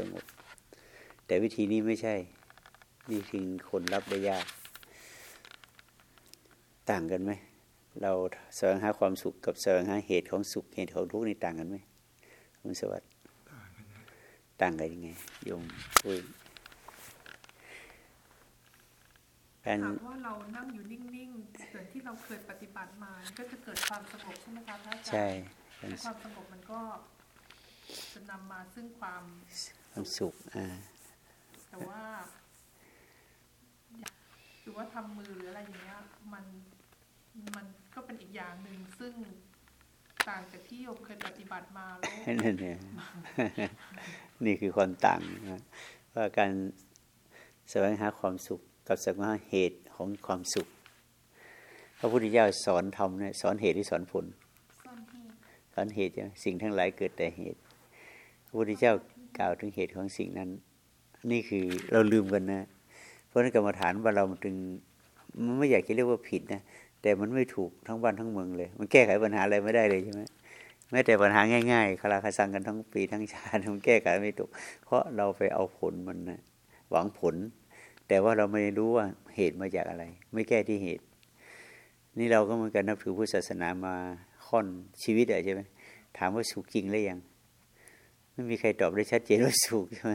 สงบ แต่วิธีนี้ไม่ใช่ นี่คือคนรับได้ยาก ต่างกันไหม เราแสวงหาความสุขกับแสวงหาเหตุของสุขเหตุของทุกข์นี่ต่างกันไหมคุณสวัสดิ์ต่างกันยังไงโยมคุยถามว่าเรานั่งอยู่นิ่งๆเหมือนที่เราเคยปฏิบัติมาก็จะเกิดความสงบใช่ไหมคะพระอาจารย์ใช่ความสงบมันก็ จะนำมาซึ่งความความสุขอ่าแต่ว่าหรือว่าทำมือหรืออะไรอย่างเงี้ยมันมันก็เป็นอีกอย่างหนึ่งซึ่งต่างจากที่โยมเคยปฏิบัติมาแล้วนี่นี่นี่คือความต่างนะว่าการแสวงหาความสุขกับแสวงหาเหตุของความสุข พระพุทธเจ้าสอนทำเนี่ยสอนเหตุที่สอนผล สอนเหตุใช่ไหมสิ่งทั้งหลายเกิดแต่เหตุพ ระพุทธเจ้ากล่าวถึงเหตุของสิ่งนั้น นี่คือเราลืมกันนะ เพราะนั้นกรรมฐานว่าเราถึงมันไม่อยากจะเรียกว่าผิดนะแต่มันไม่ถูกทั้งบ้านทั้งเมืองเลย มันแก้ไขปัญหาอะไรไม่ได้เลยใช่ไหมแม้แต่ปัญหาง่ายๆคาราคาซังกันทั้งปีทั้งชาติมันแก้ไขไม่ถูก เพราะเราไปเอาผลมันนะหวังผล แต่ว่าเราไม่รู้ว่าเหตุมาจากอะไร ไม่แก้ที่เหตุ นี่เราก็เหมือนกันนับถือพุทธศาสนามาค่อนชีวิตอะใช่ไหมถามว่าสุขจริงหรือยัง ไม่มีใครตอบได้ชัดเจนว่าสุขใช่ไหม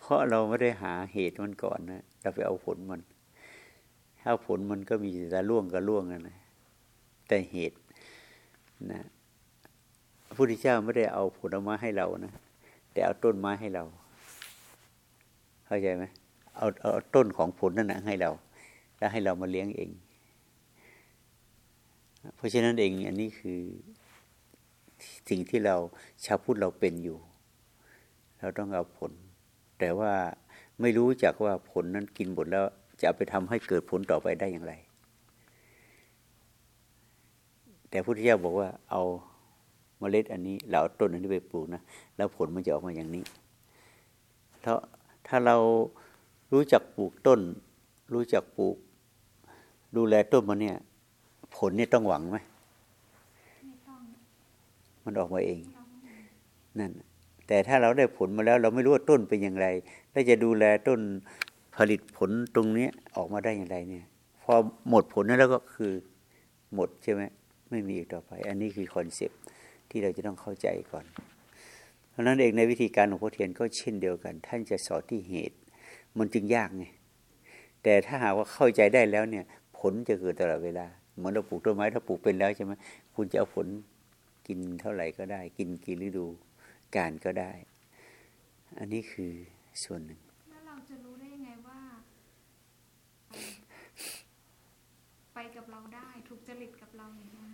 เพราะเราไม่ได้หาเหตุมันก่อนนะเราไปเอาผลมัน ถ้าผลมันก็มีแต่ล่วงก็ล่วงนะแต่เหตุนะพระพุทธเจ้าไม่ได้เอาผลไม้ให้เรานะแต่เอาต้นไม้ให้เรา เข้าใจไหมเอาเอาต้นของผลนั่นนะให้เรา แล้วให้เรามาเลี้ยงเอง เพราะฉะนั้นเองอันนี้คือ สิ่งที่เราชาวพุทธเราเป็นอยู่ เราต้องเอาผล แต่ว่าไม่รู้จักว่าผลนั้นกินหมดแล้วจะไปทำให้เกิดผลต่อไปได้อย่างไร แต่พุทธเจ้าบอกว่าเอาเมล็ดอันนี้เราเอาต้นอันนี้ไปปลูกนะแล้วผลมันจะออกมาอย่างนี้เพราะถ้าเรารู้จักปลูกต้น รู้จักปลูก ดูแลต้นมันเนี่ย ผลเนี่ยต้องหวังไหม มันออกมาเองนั่นแต่ถ้าเราได้ผลมาแล้ว เราไม่รู้ว่าต้นเป็นอย่างไรแล้วจะดูแลต้นผลิตผลตรงนี้ออกมาได้อย่างไรเนี่ย พอหมดผลนั้นแล้วก็คือหมดใช่ไหมไม่มีอีกต่อไป อันนี้คือคอนเซปที่เราจะต้องเข้าใจก่อน เพราะนั้นเองในวิธีการของพ่อเทียนก็เช่นเดียวกัน ท่านจะสอนที่เหตุ มันจึงยากไงแต่ถ้าหากว่าเข้าใจได้แล้วเนี่ย ผลจะเกิดตลอดเวลาเหมือนเราปลูกต้นไม้ถ้าปลูกเป็นแล้วใช่ไหมคุณจะเอาผล กินเท่าไหร่ก็ได้ กินกี่ฤดูการก็ได้ อันนี้คือส่วนหนึ่งแล้วเราจะรู้ได้ยังไงว่า ไปกับเราได้ถูกจริตกับเรา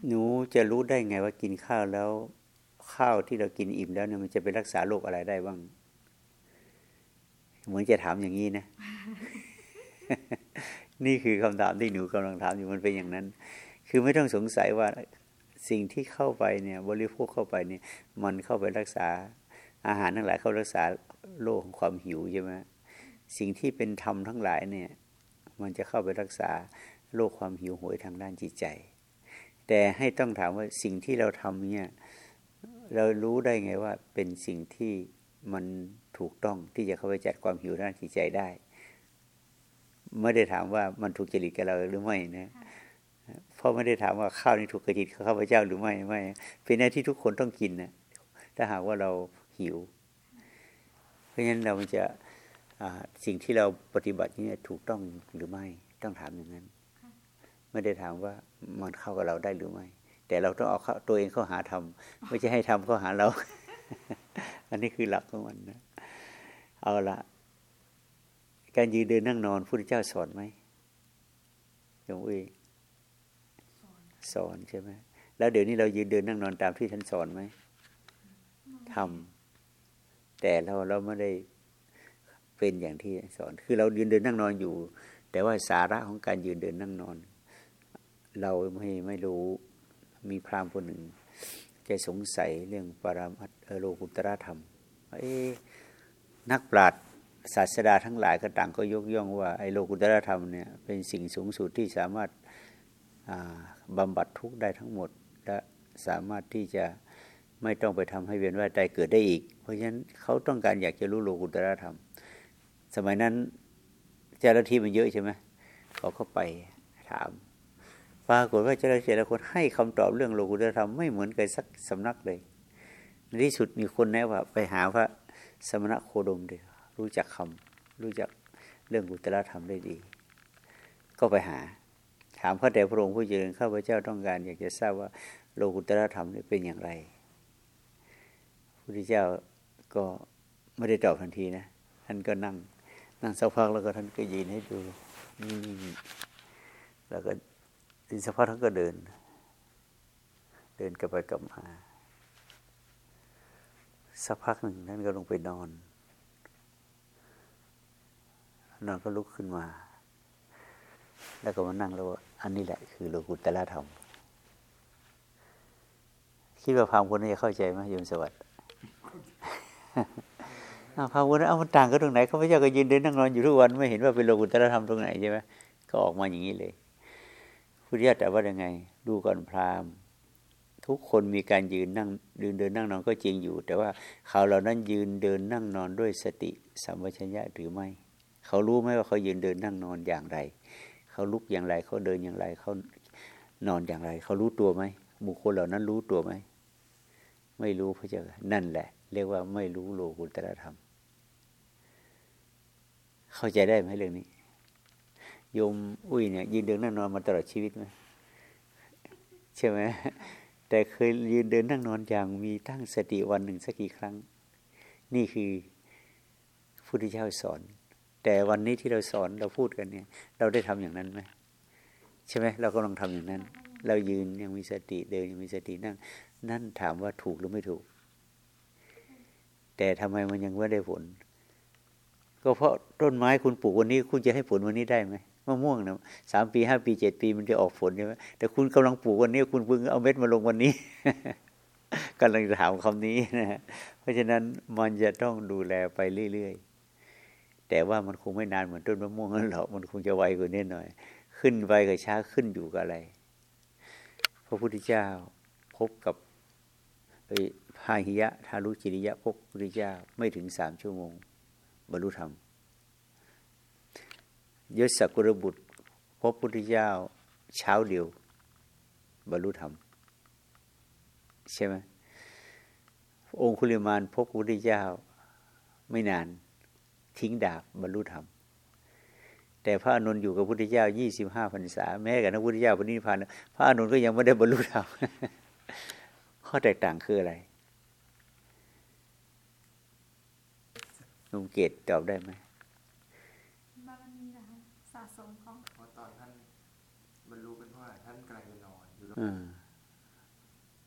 หนูจะรู้ได้ไงว่ากินข้าวแล้วข้าวที่เรากินอิ่มแล้วเนี่ยมันจะไปรักษาโรคอะไรได้บ้าง เหมือนจะถามอย่างนี้นะ นี่คือคำถามที่หนูกำลังถามอยู่มันเป็นอย่างนั้น คือไม่ต้องสงสัยว่า สิ่งที่เข้าไปเนี่ยบริโภคเข้าไปเนี่ยมันเข้าไปรักษาอาหารทั้งหลายเข้ารักษาโรคของความหิวใช่ไหมสิ่งที่เป็นธรรมทั้งหลายเนี่ยมันจะเข้าไปรักษาโรคความหิวโหยทางด้านจิตใจ แต่ให้ต้องถามว่าสิ่งที่เราทำเนี่ยเรารู้ได้ไงว่าเป็นสิ่งที่มันถูกต้องที่จะเข้าไปจัดความหิวด้านจิตใจได้ ไม่ได้ถามว่ามันถูกจริตกับเราหรือไม่นะ เพราะไม่ได้ถามว่าข้าวนี้ถูกกระจิตข้าพเจ้าหรือไม่ไม่ เป็นหน้าที่ทุกคนต้องกินนะถ้าหากว่าเราหิว เพราะฉะนั้นเราจะสิ่งที่เราปฏิบัตินี้ถูกต้องหรือไม่ต้องถามอย่างนั้น ไม่ได้ถามว่ามันเข้ากับเราได้หรือไม่ แต่เราต้องเอาตัวเองเข้าหาทำไม่ใช่ให้ทำเข้าหาเรา อันนี้คือหลักของมันนะเอาละการยืนเดินนั่งนอนพระพุทธเจ้าสอนไหมยงอุ้ย สอนใช่ไหมแล้วเดี๋ยวนี้เรายืนเดินนั่งนอนตามที่ท่านสอนไหมทำแต่เราเราไม่ได้เป็นอย่างที่สอน คือเรายืนเดินนั่งนอนอยู่ แต่ว่าสาระของการยืนเดินนั่งนอน เราไม่ไม่รู้มีพรามคนหนึ่งแกสงสัยเรื่องปรามัตโลกุตระธรรมเอ๊นักปราชญ์ศาสดาทั้งหลายก็ต่างก็ยกย่องว่าไอ้โลกุตระธรรมเนี่ยเป็นสิ่งสูงสุดที่สามารถ บำบัดทุกข์ได้ทั้งหมด และสามารถที่จะไม่ต้องไปทำให้เวียนว่ายตายเกิดได้อีก เพราะฉะนั้นเขาต้องการอยากจะรู้โลกุตระธรรม สมัยนั้นเจ้าหน้าที่มันเยอะใช่ไหมเขาก็ไปถามปรากฏว่าเจ้าหน้าที่แต่ละคนให้คำตอบเรื่องโลกุตระธรรมไม่เหมือนกันสักสำนักเลยในที่สุดมีคนแนะว่าไปหาพระสมณะโคดมดีรู้จักคำรู้จักเรื่องกุตระธรรมได้ดี ก็ไปหา ถามพระแต่พระองค์ผู้เจริญข้าพเจ้าต้องการ อยากจะทราบว่าโลกุตระธรรมนี่เป็นอย่างไรพระพุทธเจ้าก็ไม่ได้ตอบทันทีนะท่านก็นั่ง นั่งสักพักแล้วก็ท่านก็ยืนให้ดูนี่แล้วก็ดินสักพักท่านก็เดิน เดินกลับไปกลับมาสักพักหนึ่งท่านก็ลงไปนอน นอนก็ลุกขึ้นมา แล้วก็มานั่งแล้วว่า อันนี้แหละ คือโลกุตละธรรม คิดว่าพามคนนี้จะเข้าใจไหมโยมสวัสดิ์พามคนนั้นเอามันต่างกันตรงไหนเขาพเจ้าก็ยืนเดินนั่งนอนอยู่ทุกวันไม่เห็นว่าเป็นโลกุตละธรรมตรงไหนใช่ไหมก็ออกมาอย่างนี้เลยพุทธิยถาแต่ว่ายังไง ดูก่อนพราหมณ์ ทุกคนมีการยืนนั่งยืนเดินนั่งนอนก็จริงอยู่ แต่ว่าเขาเหล่านั้นยืนเดินนั่งนอนด้วยสติสัมปชัญญะหรือไม่ เขารู้ไหมว่าเขายืนเดินนั่งนอนอย่างไร เขาลุกอย่างไร เขาเดินอย่างไร เขานอนอย่างไร เขารู้ตัวไหมบุคคลเหล่านั้นรู้ตัวไหมไม่รู้พระเจ้านั่นแหละ เรียกว่าไม่รู้โลกุตตรธรรม เข้าใจได้ไหมเรื่องนี้โยมอุ้ยเนี่ยยืนเดินนั่งนอนมาตลอดชีวิตไหมใช่ไหมแต่เคยยืนเดินนั่งนอนอย่างมีตั้งสติวันหนึ่งสักกี่ครั้ง นี่คือพุทธเจ้าสอน แต่วันนี้ที่เราสอนเราพูดกันเนี่ย เราได้ทำอย่างนั้นไหมใช่ไหมเราก็ลองทำอย่างนั้น เรายืนยังมีสติเดินยังมีสตินั่ง นั่นถามว่าถูกหรือไม่ถูก แต่ทำไมมันยังไม่ได้ผล ก็เพราะต้นไม้คุณปลูกวันนี้คุณจะให้ผลวันนี้ได้ไหมมะม่วงนะสามปีห้าปีเจ็ดปีมันจะออกผลใช่ไหมแต่คุณกำลังปลูกวันนี้ คุณเพิ่งเอาเม็ดมาลงวันนี้กำลังถามคำนี้นะเพราะฉะนั้นมันจะต้องดูแลไปเรื่อยๆ แต่ว่ามันคงไม่นานเหมือนต้นมะม่วงนั่นหรอกมันคงจะไวกว่านี้หน่อย ขึ้นไวกับช้าขึ้นอยู่กับอะไร พระพุทธเจ้าพบกับพาหิยะทารุจิริยะพบพระพุทธเจ้าไม่ถึงสามชั่วโมง บรรลุธรรมยศกุรบุตรพบพุทธเจ้าเช้าเดียว บรรลุธรรม ใช่ไหมองคุลิมานพบพุทธเจ้าไม่นาน ทิ้งดาบบรรลุธรรม แต่พระอนุนอยู่กับพุทธเจ้ายี่สิบห้าพรรษา แม้กับพระพุทธเจ้าปณิพานพระอนุนก็ยังไม่ได้บรรลุธรรมข้อแตกต่างคืออะไรลุงเกตตอบได้ไหม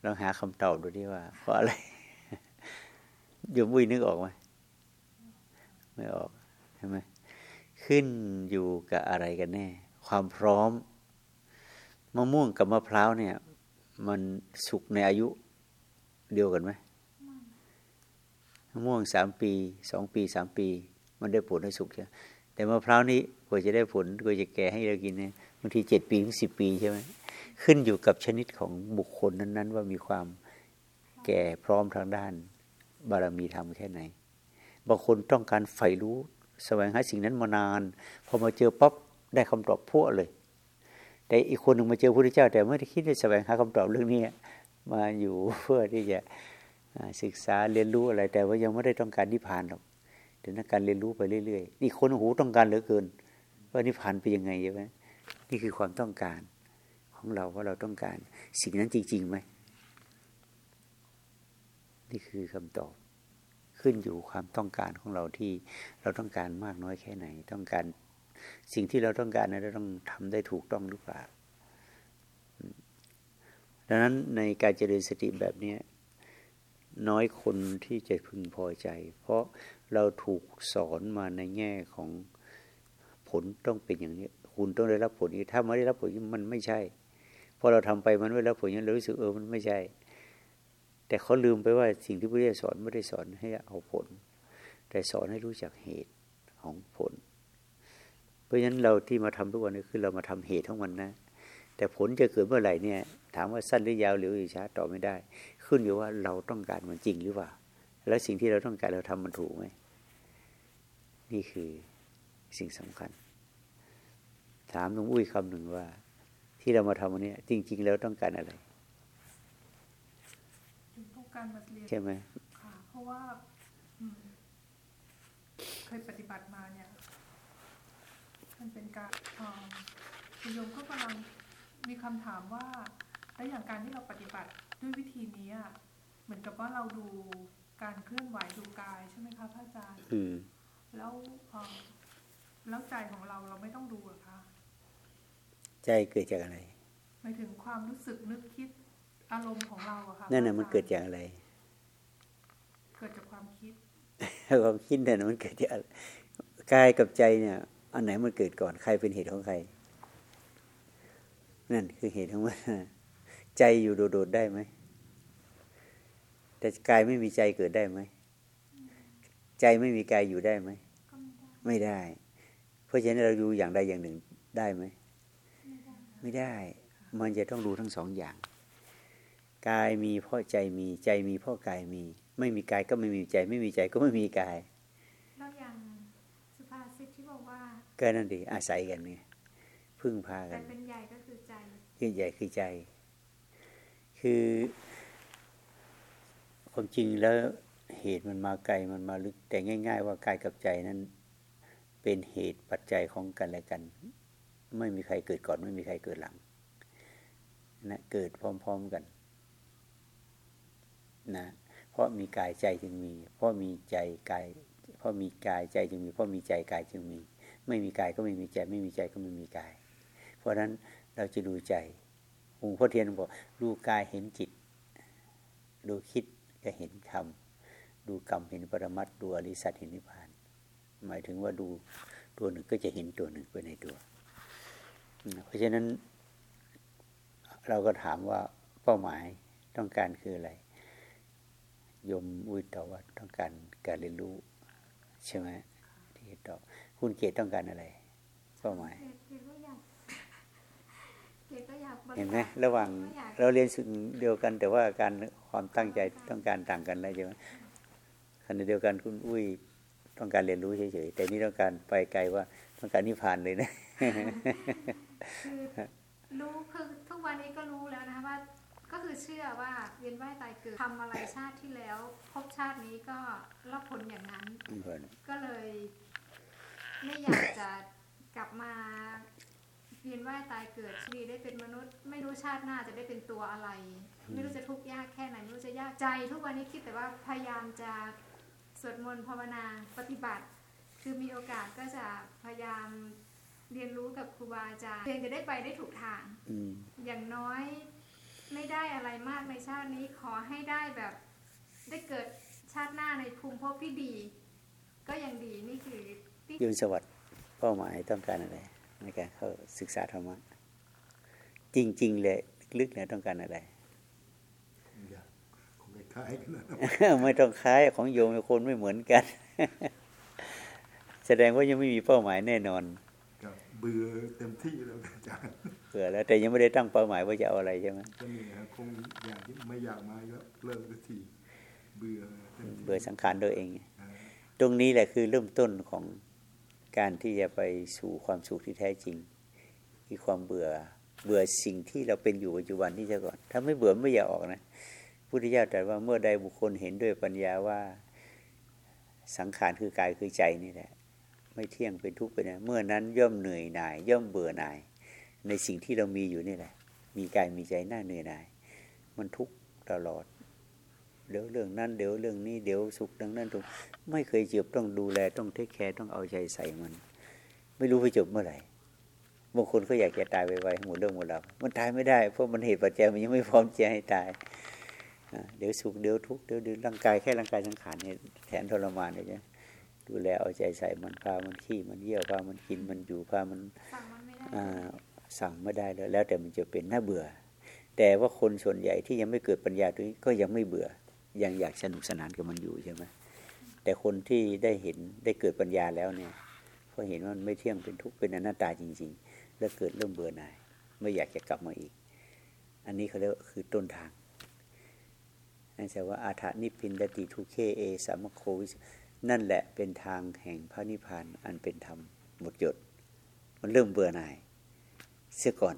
ลองหาคำตอบดูดิว่า เพราะอะไรโยมวุ้ยนึกออกไหม ไม่ออกใช่ไหมขึ้นอยู่กับอะไรกันแน่ ความพร้อมมะม่วงกับมะพร้าวเนี่ย มันสุกในอายุเดียวกันไหมมะม่วงสามปีสองปีสามปี มันได้ผลได้สุกใช่แต่มะพร้าวนี้กว่าจะได้ผลกว่าจะแก่ให้เรากินเนี่ยบางทีเจ็ดปีถึงสิบปีใช่ไหมขึ้นอยู่กับชนิดของบุคคลนั้น ๆ ว่ามีความแก่พร้อมทางด้าน บารมีธรรมแค่ไหน บางคนต้องการใฝ่รู้แสวงหาสิ่งนั้นมานาน พอมาเจอปั๊บได้คำตอบพวกเลย แต่อีกคนหนึ่งมาเจอพระพุทธเจ้า แต่ไม่ได้คิดจะแสวงหาคำตอบเรื่องนี้มาอยู่เพื่อที่จะศึกษาเรียนรู้อะไร แต่ว่ายังไม่ได้ต้องการนิพพานหรอกแต่ต้องการเรียนรู้ไปเรื่อยๆนี่คนหูต้องการเหลือเกิน ว่านิพพานเป็นยังไงใช่ไหมนี่คือความต้องการของเราว่าเราต้องการ สิ่งนั้นจริงๆไหมนี่คือคำตอบ ขึ้นอยู่ความต้องการของเราที่เราต้องการมากน้อยแค่ไหน ต้องการสิ่งที่เราต้องการนั้นเราต้องทำได้ถูกต้องหรือเปล่าดังนั้นในการเจริญสติแบบนี้น้อยคนที่จะพึงพอใจ เพราะเราถูกสอนมาในแง่ของผลต้องเป็นอย่างนี้ คุณต้องได้รับผลนี้ถ้าไม่ได้รับผลนี้มันไม่ใช่พอเราทำไปมันไม่รับผลยังเรารู้สึกเออมันไม่ใช่ แต่เขาลืมไปว่าสิ่งที่พระเจ้าสอนไม่ได้สอนให้เอาผล แต่สอนให้รู้จักเหตุของผล เพราะฉะนั้นเราที่มาทำทุกวันนี้คือเรามาทำเหตุของมันนะ แต่ผลจะเกิดเมื่อไหร่เนี่ย ถามว่าสั้นหรือยาวหรือช้าตอบไม่ได้ ขึ้นอยู่ว่าเราต้องการมันจริงหรือเปล่า แล้วสิ่งที่เราต้องการเราทำมันถูกไหมนี่คือสิ่งสำคัญ ถามลุงอุ้ยคำหนึ่งว่า ที่เรามาทำวันนี้จริง ๆ แล้วต้องการอะไร การมาเรียนใช่ไหมค่ะเพราะว่าเคยปฏิบัติมาเนี่ย มันเป็นการคุณโยมก็กำลังมีคำถามว่าแล้วอย่างการที่เราปฏิบัติด้วยวิธีนี้เหมือนกับว่าเราดูการเคลื่อนไหวดูกายใช่ไหมคะพระอาจารย์แล้วแล้วใจของเราเราไม่ต้องดูหรอคะ ใจเกิดจากอะไรหมายถึงความรู้สึกนึกคิด อารมณ์ของเราอะค่ะนั่นน่ะมันเกิดจากอะไร เกิดจากความคิดความคิดเนี่ยมันเกิดจากกายกับใจเนี่ย อันไหนมันเกิดก่อนใครเป็นเหตุของใคร นั่นคือเหตุของมันใจอยู่โดดๆได้ไหมแต่กายไม่มีใจเกิดได้ไหมใจไม่มีกายอยู่ได้ไหมไม่ได้ เพราะฉะนั้นเราดูอย่างใดอย่างหนึ่งได้ไหมไม่ได้ มันจะต้องดูทั้งสองอย่าง กายมีเพราะใจมีใจมีเพราะกายมี ไม่มีกายก็ไม่มีใจ ไม่มีใจก็ไม่มีกายแล้วอย่างสุภาษิตที่บอกว่าก็นั่นดีอาศัยกันไงพึ่งพากันแต่เป็นใหญ่ก็คือใจคือใหญ่คือใจ คือความจริงแล้วเหตุมันมาไกลมันมาลึกแต่ง่าย ๆ ว่ากายกับใจนั้น เป็นเหตุปัจจัยของกันและกัน ไม่มีใครเกิดก่อนไม่มีใครเกิดหลังนะเกิดพร้อม ๆกัน นะเพราะมีกายใจจึงมี เพราะมีใจกายเพราะมีกายใจจึงมี เพราะมีใจกายจึงมี ไม่มีกายก็ไม่มีใจ ไม่มีใจก็ไม่มีกาย เพราะฉะนั้นเราจะดูใจองค์พ่อเทียนบอกดูกายเห็นจิต ดูคิดก็เห็นธรรมดูกรรมเห็นปรมัตดูอริสัตเห็นนิพพาน หมายถึงว่าดูตัวหนึ่งก็จะเห็นตัวหนึ่งไปในตัว เพราะฉะนั้นเราก็ถามว่าเป้าหมายต้องการคืออะไร ยมอุ้ยตอบว่าต้องการการเรียนรู้ ใช่ไหมที่ตอบคุณเกตต้องการอะไรเป้าหมายเห็นไหมระหว่างเราเรียนสิ่งเดียวกันแต่ว่าการความตั้งใจต้องการต่างกันแล้วใช่ไหมขณะเดียวกันคุณอุ้ยต้องการเรียนรู้เฉยๆแต่นี่ต้องการไปไกลว่าต้องการนิพพานเลยนะรู้คือทุกวันนี้ก็รู้แล้วนะคะว่า ก็คือเชื่อว่าเวียนว่ายตายเกิดทำอะไรชาติที่แล้วพบชาตินี้ก็รับผลอย่างนั้น ก็เลย ไม่อยากจะกลับมาเวียนว่ายตายเกิดชีวิตได้เป็นมนุษย์ ไม่รู้ชาติหน้าจะได้เป็นตัวอะไร ไม่รู้จะทุกข์ยากแค่ไหนไม่รู้จะยากใจ ทุกวันนี้คิดแต่ว่าพยายามจะสวดมนต์ภาวนาปฏิบัติ คือมีโอกาสก็จะพยายามเรียนรู้กับครูบาอาจารย์เพียงจะได้ไปได้ถูกทางอย่างน้อย ไม่ได้อะไรมากในชาตินี้ขอให้ได้แบบได้เกิดชาติหน้าในภูมิภพที่ดี ก็ยังดีนี่คือยืนสวัสดิ์เป้าหมายต้องการอะไรในการเข้าศึกษาธรรมะจริง ๆ เลยลึกๆเนี่ยต้องการอะไรคล้ายกันไม่ต้องคล้ายของโยมคนไม่เหมือนกัน แสดงว่ายังไม่มีเป้าหมายแน่นอนเบื่อเต็มที่แล้วอาจารย์ เบื่อแล้วแต่ยังไม่ได้ตั้งเป้าหมายว่าจะเอาอะไรใช่ไหมก็นี่ครับคงอยากไม่อยากมาก็เลิกสักทีเบื่อเบื่อสังขารตัวเอง ตรงนี้แหละคือเริ่มต้นของการที่จะไปสู่ความสุขที่แท้จริงคือความเบื่อเบื่อสิ่งที่เราเป็นอยู่ปัจจุบันนี่จะก่อน ถ้าไม่เบื่อไม่อยากออกนะพุทธิยถาแต่ว่าเมื่อใดบุคคลเห็นด้วยปัญญาว่าสังขารคือกายคือใจนี่แหละ ไม่เที่ยงเป็นทุกข์ไปนะเมื่อนั้นย่อมเหนื่อยหน่าย ย่อมเบื่อหน่าย ในสิ่งที่เรามีอยู่นี่แหละ มีกายมีใจหน้าเหนื่อยหน่าย มันทุกข์ตลอด เดี๋ยวเรื่องนั้นเดี๋ยวเรื่องนี้เดี๋ยวสุขดังนั้นตรงไม่เคยจบต้องดูแลต้องเทคแคร์ต้องเอาใจใส่มัน ไม่รู้ไปจบเมื่อไหร่บางคนก็อยากจะตายไวๆหมดเรื่องหมดราวมันตายไม่ได้เพราะมันเหตุปัจจัยมันยังไม่พร้อมจะให้ตายเดี๋ยวสุขเดี๋ยวทุกข์เดี๋ยวเดี๋ยวร่างกายแค่ร่างกายสังขารเนี่ยแทนทรมานเลยใช่ดูแลเอาใจใส่มันพามันขี้มันเยี่ยวพามันกินมันอยู่พามัน สั่งไม่ได้เลยแล้วแต่มันจะเป็นน่าเบื่อ แต่ว่าคนส่วนใหญ่ที่ยังไม่เกิดปัญญาตรงนี้ก็ยังไม่เบื่อ ยังอยากสนุกสนานกับมันอยู่ใช่ไหมแต่คนที่ได้เห็นได้เกิดปัญญาแล้วเนี่ยพอเห็นว่ามันไม่เที่ยงเป็นทุกข์เป็นอนัตตาจริง ๆ แล้วเกิดเริ่มเบื่อหน่าย ไม่อยากจะกลับมาอีก อันนี้เขาเรียกคือต้นทางนั่นแปลว่าอาถานิพินดติทุเคเอสามโควิสนั่นแหละเป็นทางแห่งพระนิพพานอันเป็นธรรมหมดจด มันเริ่มเบื่อหน่าย เสียก่อน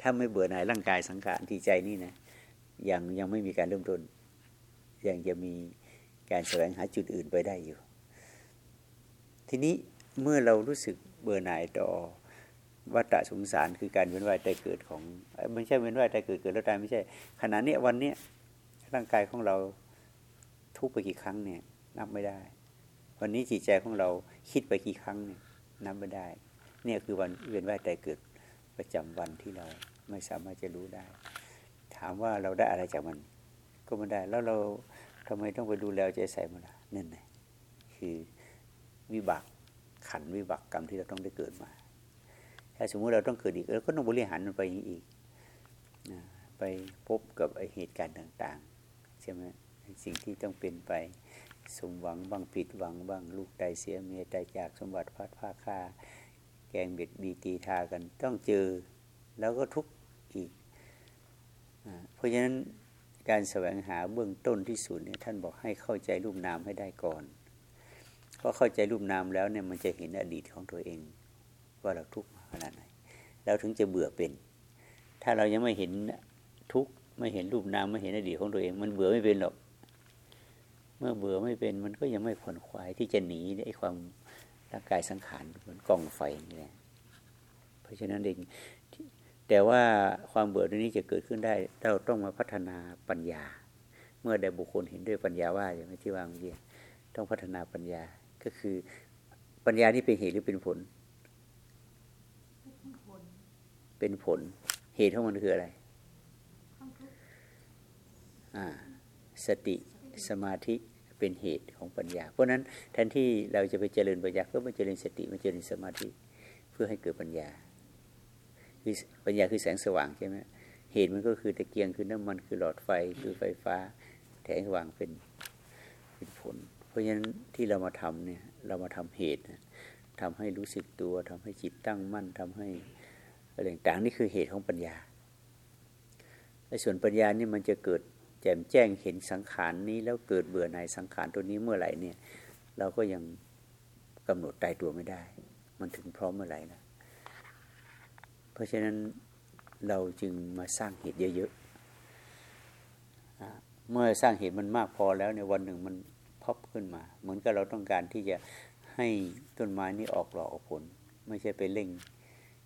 ถ้าไม่เบื่อหน่ายร่างกายสังขารที่ใจนี่นะยังยังไม่มีการเริ่มต้น ยังจะมีการแสวงหาจุดอื่นไปได้อยู่ ทีนี้เมื่อเรารู้สึกเบื่อหน่ายต่อวัฏสงสารคือการเวียนว่ายตายเกิดของไม่ใช่เวียนว่ายตายเกิดเกิดแล้วตายไม่ใช่ขณะนี้วันนี้ร่างกายของเราทุกไปกี่ครั้งเนี่ย นับไม่ได้ วันนี้จิตใจของเราคิดไปกี่ครั้งเนี่ยนับไม่ได้ เนี่ยคือวันเวียนว่ายตายเกิด ประจำวันที่เราไม่สามารถจะรู้ได้ ถามว่าเราได้อะไรจากมัน ก็ไม่ได้ แล้วเราทำไมต้องไปดูแลใจใส่มันล่ะนั่นไงคือวิบากขันวิบากกรรมที่เราต้องได้เกิดมา ถ้าสมมุติเราต้องเกิดอีกเราก็ต้องบริหารมันไปอีกไปพบกับเหตุการณ์ต่างๆใช่ไหมสิ่งที่ต้องเป็นไปสมหวังบ้างผิดหวังบ้างลูกใดเสียเมียใดจากสมบัติพัดผ้าค่า แกงเบ็ดบีตีทากัน ต้องเจอแล้วก็ทุกข์อีก เพราะฉะนั้นการแสวงหาเบื้องต้นที่สุดเนี่ยท่านบอกให้เข้าใจรูปนามให้ได้ก่อนพอเข้าใจรูปนามแล้วเนี่ยมันจะเห็นอดีตของตัวเอง ว่าเราทุกข์ขนาดไหนเราถึงจะเบื่อเป็น ถ้าเรายังไม่เห็นทุกข์ไม่เห็นรูปนามไม่เห็นอดีตของตัวเอง มันเบื่อไม่เป็นหรอก เมื่อเบื่อไม่เป็นมันก็ยังไม่ขวนขวายที่จะหนีไอ้ความ ร่างกายสังขารเหมือนกองไฟนี่แหละเพราะฉะนั้นเองแต่ว่าความเบื่อตรงนี้จะเกิดขึ้นได้เราต้องมาพัฒนาปัญญา เมื่อใดบุคคลเห็นด้วยปัญญาว่าอย่างที่วางเมื่อกี้ต้องพัฒนาปัญญาก็คือปัญญาที่เป็นเหตุหรือเป็นผล เป็นผลเหตุของมันคืออะไรอ่าสติสมาธิ เป็นเหตุของปัญญา เพราะนั้นแทนที่เราจะไปเจริญปัญญาก็มาเจริญสติมาเจริญสมาธิเพื่อให้เกิดปัญญาคือปัญญาคือแสงสว่างใช่ไหมเหตุมันก็คือตะเกียงคือน้ำมันคือหลอดไฟคือไฟฟ้าแสงสว่างเป็นเป็นผล เพราะฉะนั้นที่เรามาทำเนี่ยเรามาทำเหตุทำให้รู้สึกตัวทำให้จิตตั้งมั่นทำให้อะไรต่างนี่คือเหตุของปัญญาในส่วนปัญญานี่มันจะเกิด แจ่มแจ้งเห็นสังขารนนี้แล้วเกิดเบื่อในสังขารตัวนี้เมื่อไหร่เนี่ย เราก็ยังกำหนดตายตัวไม่ได้ มันถึงพร้อมเมื่อไหร่นะเพราะฉะนั้นเราจึงมาสร้างเหตุเยอะๆเมื่อสร้างเหตุมันมากพอแล้วในวันหนึ่งมันพบขึ้นมา เหมือนกับเราต้องการที่จะให้ต้นไม้นี้ออกดอกออกผล ไม่ใช่ไปเร่ง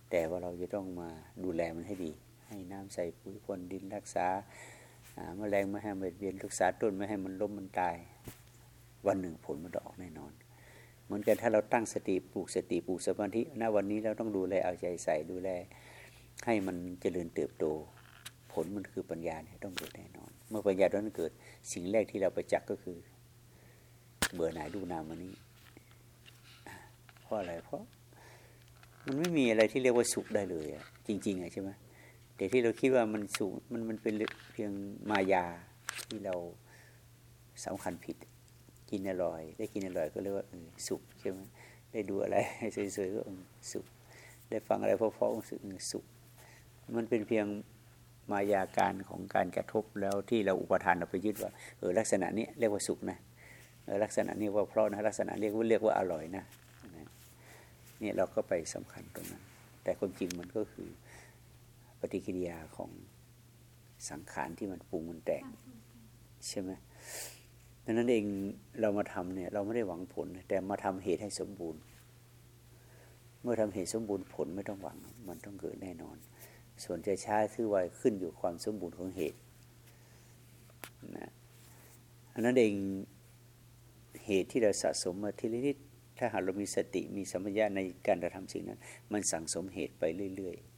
แต่ว่าเราจะต้องมาดูแลมันให้ดี ให้น้ำใส่ปุ๋ยพรวนดินรักษา แมลงไม่ให้มันเบียนรักษาต้นไม่ให้มันล้มมันตาย วันหนึ่งผลมันจะออกแน่นอน เหมือนกันถ้าเราตั้งสติปลูกสติปลูกสมาธิณวันนี้เราต้องดูแลเอาใจใส่ดูแล ให้มันเจริญเติบโต ผลมันคือปัญญาเนี่ยต้องเกิดแน่นอน เมื่อปัญญาตนั้นเกิด สิ่งแรกที่เราประจักษ์ก็คือ เบื่อหน่ายดูนามมันนี้เพราะอะไรเพราะ มันไม่มีอะไรที่เรียกว่าสุขได้เลยอะจริงๆอะใช่ไหม แต่ที่เราคิดว่ามันสูงมันมันเป็นเพียงมายาที่เราสำคัญผิด กินอร่อย ได้กินอร่อยก็เรียกว่าสุขใช่ไหมได้ดูอะไรสวยๆก็สุข ได้ฟังอะไรเพราะๆรู้สึกสุข มันเป็นเพียงมายาการของการกระทบแล้วที่เราอุปทานเราไปยึดว่าเออลักษณะนี้เรียกว่าสุขนะเออลักษณะนี้ว่าเพราะนะลักษณะเรียกว่าเรียกว่าอร่อยนะนี่เราก็ไปสำคัญตรงนั้น แต่ความจริงมันก็คือ ปฏิกิริยาของสังขารที่มันปรุงมันแต่งใช่ไหมดังนั้นเองเรามาทำเนี่ยเราไม่ได้หวังผล แต่มาทำเหตุให้สมบูรณ์ เมื่อทำเหตุสมบูรณ์ผลไม่ต้องหวัง มันต้องเกิดแน่นอน ส่วนจะช้าคือไวขึ้นอยู่ความสมบูรณ์ของเหตุนะอันนั้นเองเหตุที่เราสะสมมาทีละนิดถ้าหากเรามีสติมีสัมผัสในการกระทำสิ่งนั้น มันสั่งสมเหตุไปเรื่อย ๆ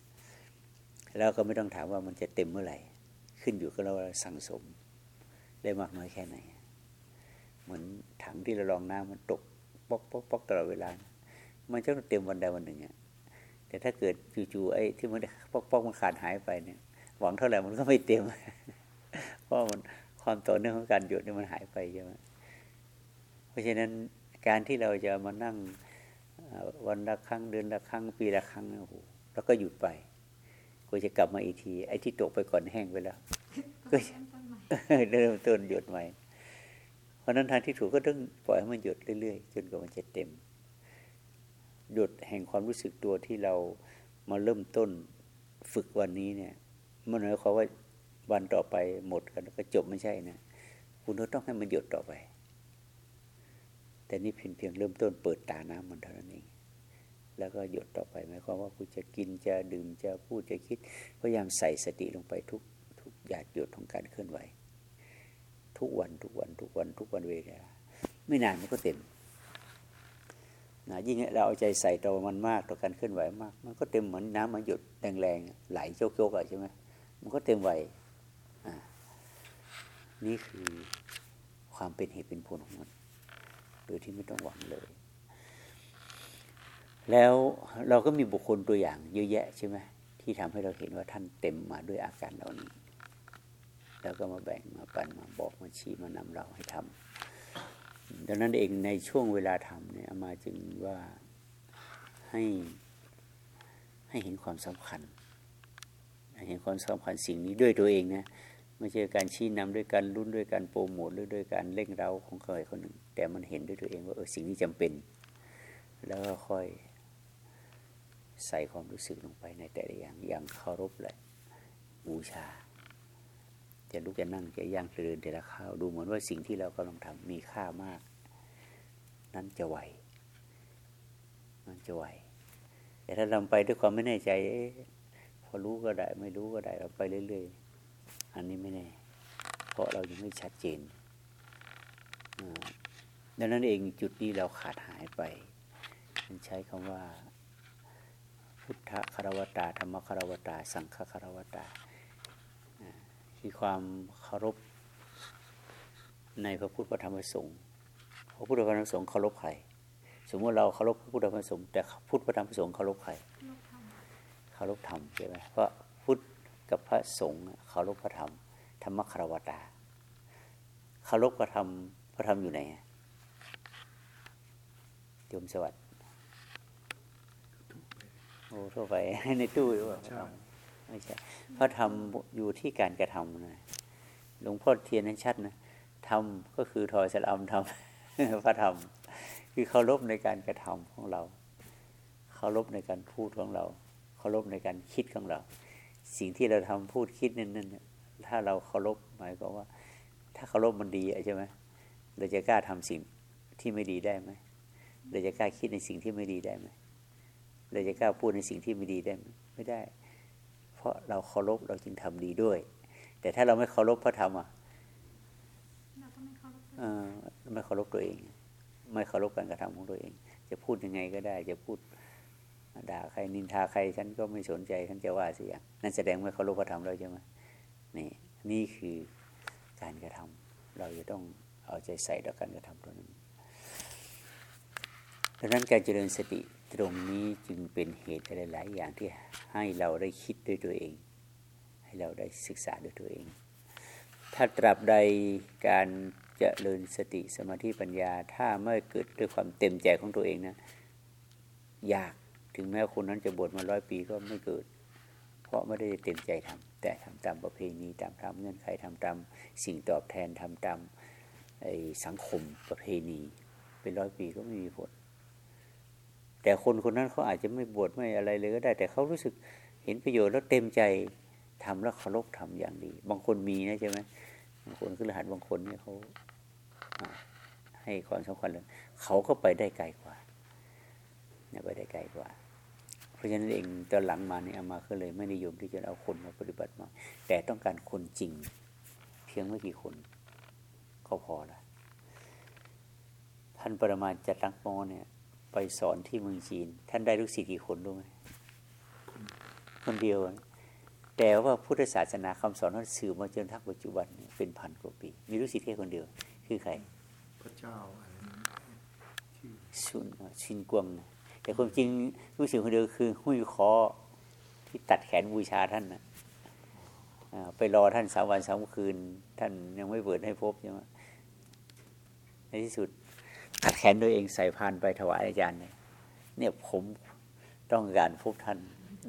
แล้วก็ไม่ต้องถามว่ามันจะเต็มเมื่อไหร่ ขึ้นอยู่กับเราสั่งสม ได้มากน้อยแค่ไหน เหมือนถังที่เราลองน้ำมันตกป๊อกป๊อกป๊อกตลอดเวลา มันจะต้องเต็มวันใดวันหนึ่งอะแต่ถ้าเกิดจู่ๆไอ้ที่มันป๊อกป๊อกมันขาดหายไปเนี่ย หวังเท่าไหร่มันก็ไม่เต็ม เพราะมันความต่อเนื่องของการหยุดนี่มันหายไปใช่ไหมเพราะฉะนั้นการที่เราจะมานั่งวันละครั้งเดือนละครั้งปีละครั้งโอ้โหแล้วก็หยุดไป ก็จะกลับมาอีกที ไอ้ที่ตกไปก่อนแห้งไปแล้วก็เริ่มต้นหยดใหม่ เพราะนั้นทางที่ถูกก็ต้องปล่อยให้มันหยดเรื่อยๆ จนกว่ามันจะเต็ม หยดแห่งความรู้สึกตัวที่เรามาเริ่มต้นฝึกวันนี้เนี่ย มันหมายความว่าวันต่อไปหมดกันก็จบไม่ใช่นะคุณต้องให้มันหยดต่อไป แต่นี่เพียงเพียงเริ่มต้นเปิดตาน้ำมันเท่านั้นเอง แล้วก็หยุดต่อไปหมายความว่าคุณจะกินจะดื่มจะพูดจะคิดพยายามใส่สติลงไปทุกทุกหยาดหยดของการเคลื่อนไหว ทุกวันทุกวันทุกวันทุกวันเวลาไม่นานมันก็เต็มนะยิ่งเราเอาใจใส่ต่อมันมากต่อการเคลื่อนไหวมาก มันก็เต็มเหมือนน้ำมันหยดแรงๆไหลโจกๆอะใช่ไหมมันก็เต็มไวนี่คือความเป็นเหตุเป็นผลของมันโดยที่ไม่ต้องหวังเลย แล้วเราก็มีบุคคลตัวอย่างเยอะแยะใช่ไหมที่ทำให้เราเห็นว่าท่านเต็มมาด้วยอาการเหล่านี้แล้วก็มาแบ่งมาปันมาบอกมาชี้มานำเราให้ทำดังนั้นเองในช่วงเวลาทำเนี่ยมาจึงว่าให้ให้เห็นความสำคัญ เห็นความสำคัญสิ่งนี้ด้วยตัวเองนะไม่ใช่การชี้นำด้วยการรุ่นด้วยการโปรโมทหรือด้วยการเร่งเร้าของใครคนหนึ่งแต่มันเห็นด้วยตัวเองว่าเออสิ่งนี้จำเป็น แล้วก็ค่อย ใส่ความรู้สึกลงไปในแต่ละอย่างอย่างเคารพและบูชา จะลุกจะนั่งจะย่างจะเดินแต่ละข้าวดูเหมือนว่าสิ่งที่เรากำลังทำมีค่ามาก นั้นจะไหวมันจะไหวแต่ถ้าเราไปด้วยความไม่แน่ใจพอรู้ก็ได้ ไม่รู้ก็ได้เราไปเรื่อยๆ อันนี้ไม่แน่ เพราะเรายังไม่ชัดเจนดังนั้นเองจุดนี้เราขาดหายไป มันใช้คำว่า พุทธคารวตาธรรมคารวตา สังฆคารวตาคือความเคารพในพระพุทธพระธรรมพระสงฆ์พระพุทธพระธรรมพระสงฆ์เคารพใครสมมติเราเคารพพระพุทธพระธรรมพระสงฆ์แต่พุทธพระธรรมพระสงฆ์เคารพใครเคารพธรรมใช่ไหมเพราะพุทธกับพระสงฆ์เคารพพระธรรม ธรรมคารวตาเคารพพระธรรมพระธรรมอยู่ไหนโยมสวัสดิ์ โอ้ทั่วไปในตู้หรือเปล่าไม่ใช่พระธรรมอยู่ที่การกระทำนะหลวงพ่อเทียนนั้นชัดนะธรรมก็คือทอยสลัมธรรมพระธรรม คือเคารพในการกระทำของเรา เคารพในการพูดของเรา เคารพในการคิดของเรา สิ่งที่เราทำพูดคิดนั่นนั่นถ้าเราเคารพหมายความว่า ถ้าเคารพมันดีใช่ไหมเราจะกล้าทำสิ่งที่ไม่ดีได้ไหมเราจะกล้าคิดในสิ่งที่ไม่ดีได้ไหม เราจะกล้าพูดในสิ่งที่ไม่ดีได้ไหมไม่ได้ เพราะเราเคารพเราจึงทำดีด้วย แต่ถ้าเราไม่เคารพพระธรรมอะไม่เคารพตัวเอง ไม่เคารพการกระทำของตัวเอง จะพูดยังไงก็ได้ จะพูดด่าใครนินทาใครฉันก็ไม่สนใจฉันจะว่าสิอย่างนั่นแสดงไม่เคารพพระธรรมเราใช่ไหมนี่นี่คือการกระทำเราจะต้องเอาใจใส่ต่อการกระทำตัวนั้นดังนั้นการเจริญสติ ตรงนี้จึงเป็นเหตุหลาย ๆ อย่างที่ให้เราได้คิดด้วยตัวเอง ให้เราได้ศึกษาด้วยตัวเอง ถ้าตราบใดการเจริญสติสมาธิปัญญา ถ้าไม่เกิดด้วยความเต็มใจของตัวเองนะยากถึงแม้คนนั้นจะบวชมาร้อยปีก็ไม่เกิด เพราะไม่ได้เต็มใจทำแต่ทำตามประเพณีตามธรรมเงื่อนไขทำตามสิ่งตอบแทนทำตามสังคมประเพณี เป็นร้อยปีก็ไม่มีผล แต่คนคนนั้นเขาอาจจะไม่บวชไม่อะไรเลยก็ได้ แต่เขารู้สึกเห็นประโยชน์แล้วเต็มใจทำแล้วเคารพทำอย่างดี บางคนมีนะใช่ไหมบางคนคือรหัสบางคนเนี่ยเขาให้ความสำคัญเลยเขาก็ไปได้ไกลกว่าไปได้ไกลกว่า เพราะฉะนั้นเองตอนหลังมาเนี่ยอามาก็เลยไม่นิยมที่จะเอาคนมาปฏิบัติมา แต่ต้องการคนจริง เพียงไม่กี่คนก็พอละท่านปรมาจัดตั้งโมเนี่ย ไปสอนที่เมืองจีน ท่านได้ลูกศิษย์กี่คนรู้ไหมคนเดียว แต่ว่าพุทธศาสนาคำสอนนั้นสื่อมาจนทั้งปัจจุบันเป็นพันกว่าปี มีลูกศิษย์แค่คนเดียว คือใคร พระเจ้าอะไรชุนชินกวงแต่ความจริงลูกศิษย์คนเดียวคือหุ้ยคอที่ตัดแขนบูชาท่านนะไปรอท่านสามวันสามคืน ท่านยังไม่เปิดให้พบใช่ไหมในที่สุด ตัดแขนตัวเองใส่พานไปถวายอาจารย์เนี่ยเนี่ยผมต้องการพบท่าน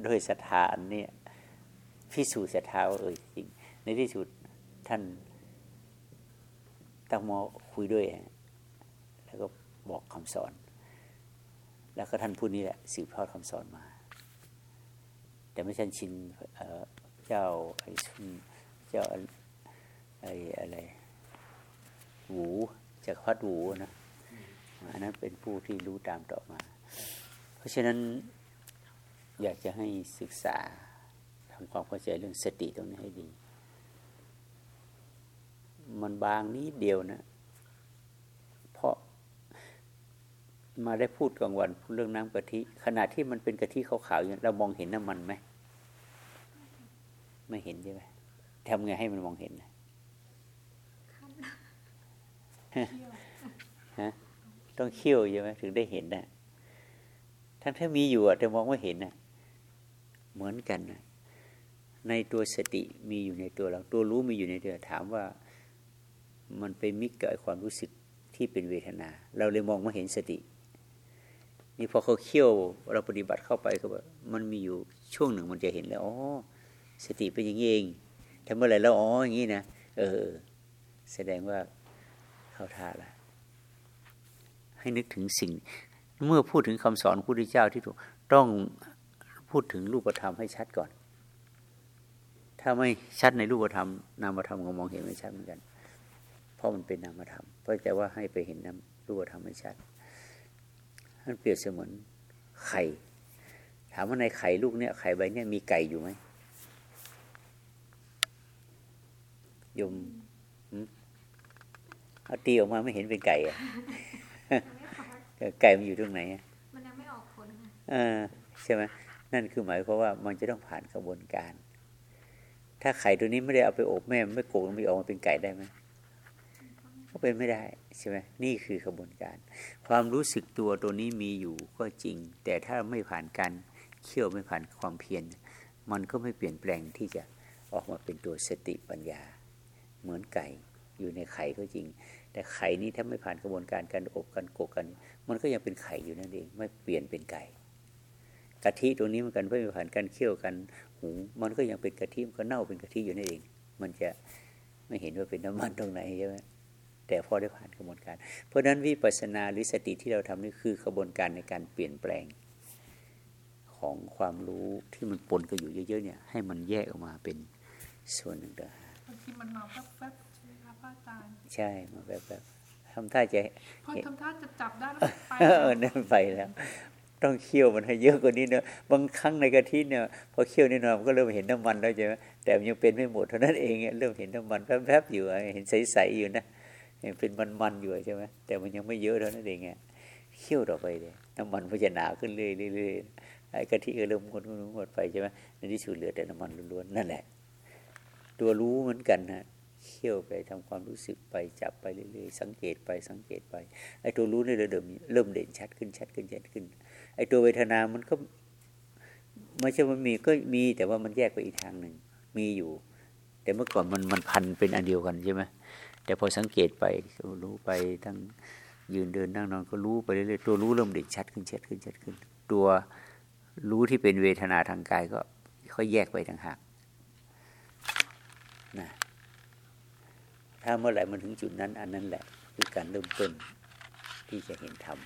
ด้วยสถานเนี่ยพิสูจน์ศรัทธาเออจริง ในที่สุดท่านตั้งมอคุยด้วย แล้วก็บอกคำสอน แล้วก็ท่านผู้นี้แหละสืบทอดคำสอนมา แต่ไม่ใช่ชินเจ้าไอ้ชุนเจ้าไอ้อะไรหูจากพัดหูนะ อันนั้นเป็นผู้ที่รู้ตามต่อมา เพราะฉะนั้นอยากจะให้ศึกษาทำความเข้าใจเรื่องสติตรงนี้ให้ดี มันบางนิดเดียวนะ เพราะมาได้พูดกลางวันพูดเรื่องน้ำกะทิขณะที่มันเป็นกะทิขาวๆอยู่เรามองเห็นน้ำมันไหมไม่เห็นใช่ไหมทำไงให้มันมองเห็นนะฮะ ต้องเคี่ยวใช่ไหมถึงได้เห็นนะทั้งถ้ามีอยู่อะแต่มองไม่เห็นนะเหมือนกันนะในตัวสติมีอยู่ในตัวเราตัวรู้มีอยู่ในตัวถามว่ามันไปมิกกับความรู้สึกที่เป็นเวทนา เราเลยมองไม่เห็นสติ นี่พอเขาเคี่ยวเราปฏิบัติเข้าไปก็แบบมันมีอยู่ช่วงหนึ่งมันจะเห็นแล้วอ๋อสติเป็นอย่างนี้เองทำเมื่อไรแล้วอ๋ออย่างนี้นะเออ แสดงว่าเข้าท่าละ ให้นึกถึงสิ่ง เมื่อพูดถึงคำสอนพระพุทธเจ้าที่ถูกต้องพูดถึงรูปธรรมให้ชัดก่อน ถ้าไม่ชัดในรูปธรรมนามธรรมก็มองเห็นไม่ชัดเหมือนกัน เพราะมันเป็นนามธรรมเพราะแต่ว่าให้ไปเห็นนามรูปธรรมให้ชัดมันเปรียบเสมือนไข่ ถามว่าในไข่ลูกเนี่ยไข่ใบเนี่ยมีไก่อยู่ไหมยมเอาตีออกมาไม่เห็นเป็นไก่อะ ไก่มันอยู่ตรงไหนมันยังไม่ออกผลอ่าใช่ไหมนั่นคือหมายความว่ามันจะต้องผ่านกระบวนการ ถ้าไข่ตัวนี้ไม่ได้เอาไปอบแม่ไม่โกงไม่ออกมาเป็นไก่ได้ไหมก็เป็นไม่ได้ใช่ไหมนี่คือกระบวนการ ความรู้สึกตัวตัวนี้มีอยู่ก็จริง แต่ถ้าไม่ผ่านการเคี่ยวไม่ผ่านความเพียรมันก็ไม่เปลี่ยนแปลงที่จะออกมาเป็นตัวสติปัญญา เหมือนไก่ อยู่ในไข่ก็จริง แต่ไข่นี้ถ้าไม่ผ่านกระบวนการการอบกันโกกัน มันก็ยังเป็นไข่อยู่นั่นเองไม่เปลี่ยนเป็นไก่กะทิตรงนี้มันกันไม่ผ่านการเคี่ยวกันหูมันก็ยังเป็นกะทิมันก็เน่าเป็นกะทิอยู่นั่นเอง มันจะไม่เห็นว่าเป็นน้ำมันตรงไหนใช่ไหมแต่พอได้ผ่านกระบวนการ เพราะฉะนั้นวิปัสสนาหรือสติที่เราทำนี่คือกระบวนการในการเปลี่ยนแปลงของความรู้ที่มันปนกันอยู่เยอะๆเนี่ยให้มันแยกออกมาเป็นส่วนหนึ่งเด้อบางทีมันมาแป๊บๆ ใช่ไหมครับอาจารย์ใช่มาแป๊บๆทำท่าจะพอทำท่าจะจับได้แล้วไปเออนั่นไปแล้ว ต้องเคี่ยวมันให้เยอะกว่านี้เนอะบางครั้งในกะทิเนี่ยพอเคี่ยวนิดหน่อยมันก็เริ่มเห็นน้ำมันแล้วใช่ไหมแต่ยังเป็นไม่หมดเท่านั้นเองเริ่มเห็นน้ำมันแป๊บๆอยู่เห็นใสๆอยู่นะเห็นเป็นมันๆอยู่ใช่ไหมแต่มันยังไม่เยอะเท่านั้นเองเคี่ยวต่อไปเลยน้ำมันมันจะหนาขึ้นเรื่อยๆไอ้กะทิก็เริ่มหมดหมดไปใช่ไหมในที่สุดเหลือแต่น้ำมันล้วนๆนั่นแหละ ตัวรู้เหมือนกันนะ เคี่ยวไปทำความรู้สึกไปจับไปเรื่อยๆสังเกตไปสังเกตไปไอ้ตัวรู้นี่เริ่มเริ่มเด่นชัดขึ้นชัดขึ้นชัดขึ้นไอ้ตัวเวทนามันก็ไม่ใช่ว่ามีก็มีแต่ว่ามันแยกไปอีกทางหนึ่งมีอยู่ แต่เมื่อก่อนมันมันพันเป็นอันเดียวกันใช่ไหมแต่พอสังเกตไปรู้ไปทั้งยืนเดินนั่งนอนก็รู้ไปเรื่อยๆตัวรู้เริ่มเด่นชัดขึ้นชัดขึ้นชัดขึ้น ตัวรู้ที่เป็นเวทนาทางกายก็ค่อยแยกไปทางหากนะ ถ้าเมื่อไหร่มันถึงจุดนั้น อันนั้นแหละ คือการเริ่มต้นที่จะเห็นธรรม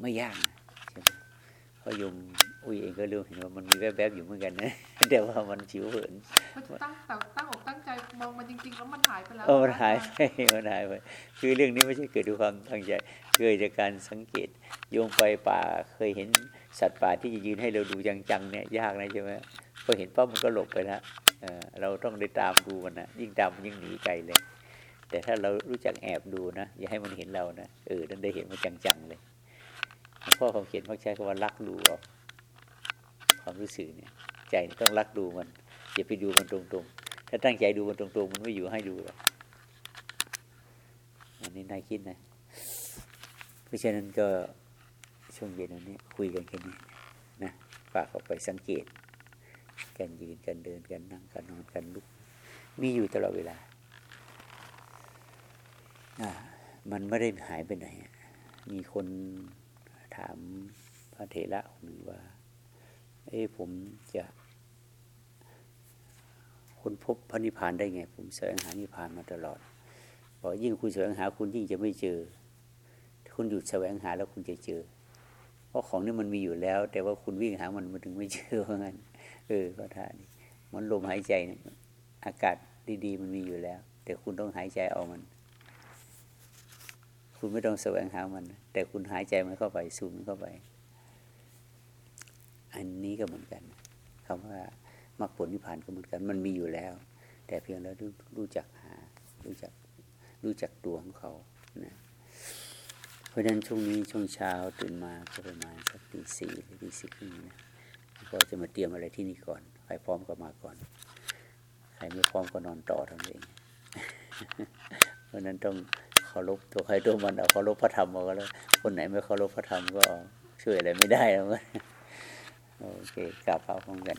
ไม่ยากใช่ไหมพอยมอุ้ยเองก็รู้เห็นว่ามันมีแวบๆอยู่เหมือนกันนะแต่ว่ามันชิวเหินตั้งแต่ตั้งอกตั้งใจมองมันจริงๆแล้วมันหายไปแล้วเออมันหายไปมันหายไปคือเรื่องนี้ไม่ใช่เกิดด้วยความตั้งใจเกิดจากการสังเกตโยงไปป่าเคยเห็น สัตว์ป่าที่จะยืนให้เราดูจังๆเนี่ยยากนะใช่ไหมพอเห็นปั๊บมันก็หลบไปแล้วเราต้องได้ตามดูมันนะยิ่งตามยิ่งหนีไกลเลย แต่ถ้าเรารู้จักแอบดูนะอย่าให้มันเห็นเรานะเออนั่นได้เห็นมันจังๆเลยพ่อเขาเขียนมักใช้คำว่ารักดูออกความรู้สึกเนี่ย ใจต้องรักดูมันอย่าไปดูมันตรงๆ ถ้าตั้งใจดูมันตรงๆ มันไม่อยู่ให้ดูหรอกอันนี้นายคิดนะเพราะฉะนั้นก็ ช่วงเย็นวันนี้คุยกันแค่นี้นะฝากเอาไปสังเกตการยืนการเดินการนั่งการนอนการลุก มีอยู่ตลอดเวลาอมันไม่ได้หายไปไหน มีคนถามพระเถระหนึ่งว่า เอ้ผมจะคุณพบพระนิพพานได้ไง ผมแสวงหานิพพานมาตลอดบอกยิ่งคุณแสวงหาคุณยิ่งจะไม่เจอ คุณหยุดแสวงหาแล้วคุณจะเจอ เพราะของนี่มันมีอยู่แล้ว แต่ว่าคุณวิ่งหามันมันถึงไม่เจอเพราะงั้นเออก็ท่านี้มันลมหายใจเนี่ยอากาศดีๆ มันมีอยู่แล้ว แต่คุณต้องหายใจเอามัน คุณไม่ต้องแสวงหามัน แต่คุณหายใจมันเข้าไปสูมันเข้าไป อันนี้ก็เหมือนกันคำว่ามรรคผลนิพพานก็เหมือนกัน มันมีอยู่แล้ว แต่เพียงเรารู้จักหา รู้จักรู้จักตัวของเขานะ ราะฉะนั้นช่วงนี้ช่วงเช้าตื่นมาก็ประมาณสักตีสี่หรือตีสี่ครึ่นะก็จะมาเตรียมอะไรที่นี่ก่อนใครพร้อมก็มาก่อนใครไม่พร้อมก็นอนต่อทำเองเพราะนั้นต้องเคารพตัวใครตัวมันเอาเคารพพระธรรมเอาก็แล้ว คนไหนไม่เคารพพระธรรมก็ช่วยอะไรไม่ได้แล้วโอเคกลับเอาพร้อมกัน